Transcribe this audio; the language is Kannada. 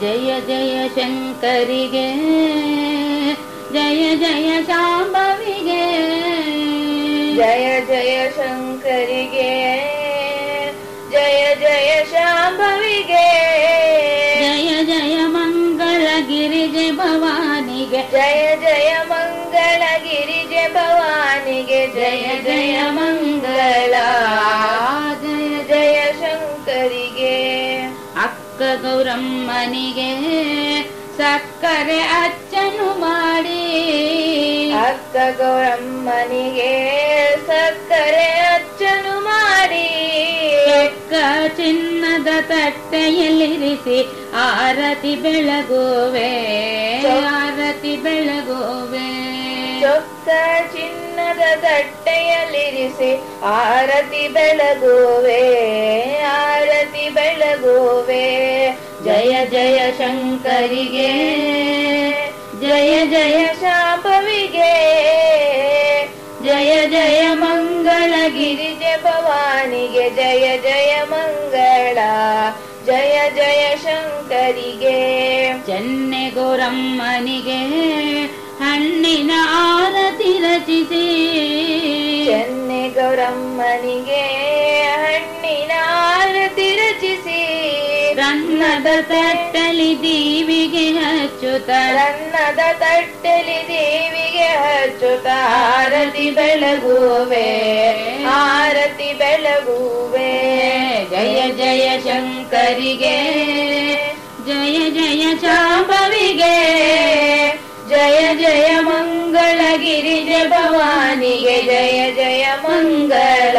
ಜಯ ಜಯ ಶಂಕರಿಗೆ ಜಯ ಜಯ ಶಾಂಭವಿಗೆ ಜಯ ಜಯ ಶಂಕರಿಗೆ ಜಯ ಜಯ ಶಾಂಭವಿಗೆ ಜಯ ಜಯ ಮಂಗಳ ಗಿರಿಜೆ ಭವಾನಿಗೆ ಜಯ ಜಯ ಮಂಗಳ ಗಿರಿಜೆ ಭವಾನಿಗೆ ಜಯ ಜಯ ಅಕ್ಕ ಗೌರಮ್ಮನಿಗೆ ಸಕ್ಕರೆ ಅಚ್ಚನು ಮಾಡಿ. ಅಕ್ಕ ಗೌರಮ್ಮನಿಗೆ ಸಕ್ಕರೆ ಅಚ್ಚನು ಮಾಡಿ. ಅಕ್ಕ ಚಿನ್ನದ ತಟ್ಟೆಯಲ್ಲಿರಿಸಿ ಆರತಿ ಬೆಳಗುವೆ ಆರತಿ ಬೆಳಗುವೆ. ಚೊಕ್ಕ ಚಿನ್ನದ ತಟ್ಟೆಯಲ್ಲಿರಿಸಿ ಆರತಿ ಬೆಳಗುವೆ ಆರತಿ ಬೆಳಗುವೆ. ಜಯ ಜಯ ಶಂಕರಿಗೆ, ಜಯ ಜಯ ಶಾಪವಿಗೆ, ಜಯ ಜಯ ಮಂಗಳ ಗಿರಿಜೆ ಭವಾನಿಗೆ ಜಯ ಜಯ ಮಂಗಳ, ಜಯ ಜಯ ಶಂಕರಿಗೆ. ಚೆನ್ನೆ ಗೌರಮ್ಮನಿಗೆ ಹಣ್ಣಿನ ಆರತಿ ರಚಿಸಿ. ಚೆನ್ನೆ ಗೌರಮ್ಮನಿಗೆ ರನ್ನದ ತಟ್ಟಲಿ ದೇವಿಗೆ ಹಚ್ಚುತ್ತ. ರನ್ನದ ತಟ್ಟಲಿ ದೇವಿಗೆ ಹಚ್ಚುತ್ತ. ಆರತಿ ಬೆಳಗುವೆ ಆರತಿ ಬೆಳಗುವೆ. ಜಯ ಜಯ ಶಂಕರಿಗೆ ಜಯ ಜಯ ಶಾಂಭವಿಗೆ ಜಯ ಜಯ ಮಂಗಳ ಗಿರಿಜ ಭವಾನಿಗೆ ಜಯ ಜಯ ಮಂಗಳ